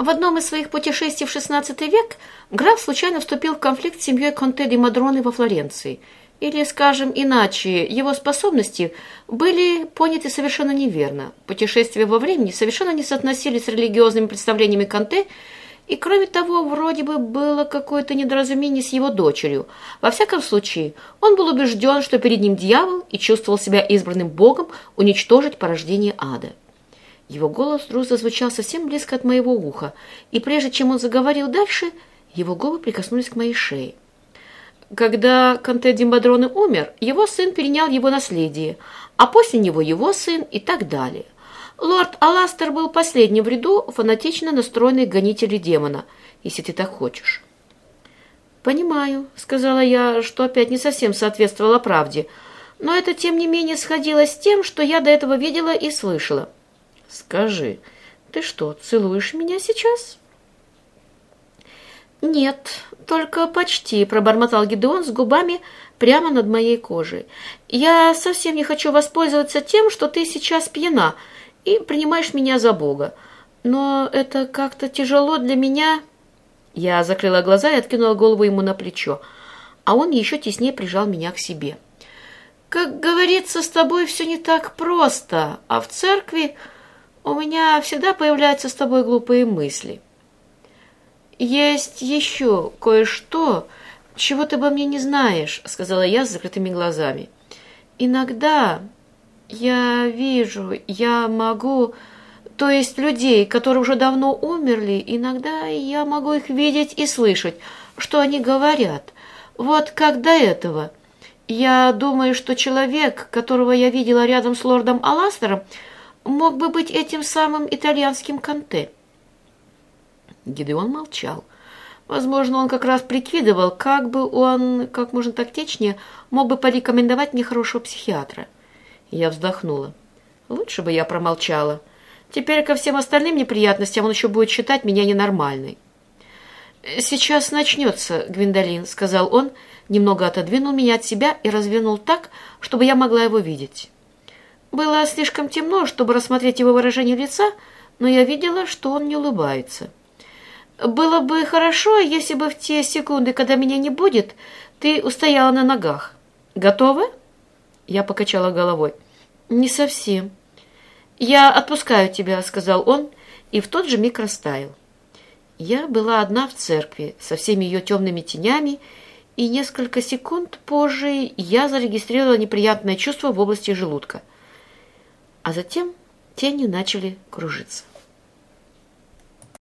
В одном из своих путешествий в XVI век граф случайно вступил в конфликт с семьей Конте де Мадроны во Флоренции. Или, скажем иначе, его способности были поняты совершенно неверно. Путешествия во времени совершенно не соотносились с религиозными представлениями Конте, и, кроме того, вроде бы было какое-то недоразумение с его дочерью. Во всяком случае, он был убежден, что перед ним дьявол и чувствовал себя избранным Богом уничтожить порождение ада. Его голос вдруг зазвучал совсем близко от моего уха, и прежде чем он заговорил дальше, его губы прикоснулись к моей шее. Когда Канте Димбадроне умер, его сын перенял его наследие, а после него его сын и так далее – Лорд Аластер был последним в ряду фанатично настроенных гонителей демона, если ты так хочешь. «Понимаю», — сказала я, что опять не совсем соответствовала правде, но это, тем не менее, сходилось с тем, что я до этого видела и слышала. «Скажи, ты что, целуешь меня сейчас?» «Нет, только почти», — пробормотал Гидеон с губами прямо над моей кожей. «Я совсем не хочу воспользоваться тем, что ты сейчас пьяна, и принимаешь меня за Бога. Но это как-то тяжело для меня...» Я закрыла глаза и откинула голову ему на плечо, а он еще теснее прижал меня к себе. «Как говорится, с тобой все не так просто, а в церкви у меня всегда появляются с тобой глупые мысли. Есть еще кое-что, чего ты обо мне не знаешь», — сказала я с закрытыми глазами. «Иногда я вижу, я могу... То есть людей, которые уже давно умерли, иногда я могу их видеть и слышать, что они говорят. Вот как до этого. Я думаю, что человек, которого я видела рядом с лордом Аластером, мог бы быть этим самым итальянским Канте. Гидеон молчал. Возможно, он как раз прикидывал, как бы он, как можно тактичнее, мог бы порекомендовать мне хорошего психиатра. Я вздохнула. Лучше бы я промолчала. Теперь ко всем остальным неприятностям он еще будет считать меня ненормальной. «Сейчас начнется, Гвиндолин», — сказал он, немного отодвинул меня от себя и развернул так, чтобы я могла его видеть. Было слишком темно, чтобы рассмотреть его выражение лица, но я видела, что он не улыбается. «Было бы хорошо, если бы в те секунды, когда меня не будет, ты устояла на ногах. Готова?» Я покачала головой. «Не совсем». «Я отпускаю тебя», — сказал он, и в тот же миг растаял. Я была одна в церкви, со всеми ее темными тенями, и несколько секунд позже я зарегистрировала неприятное чувство в области желудка. А затем тени начали кружиться.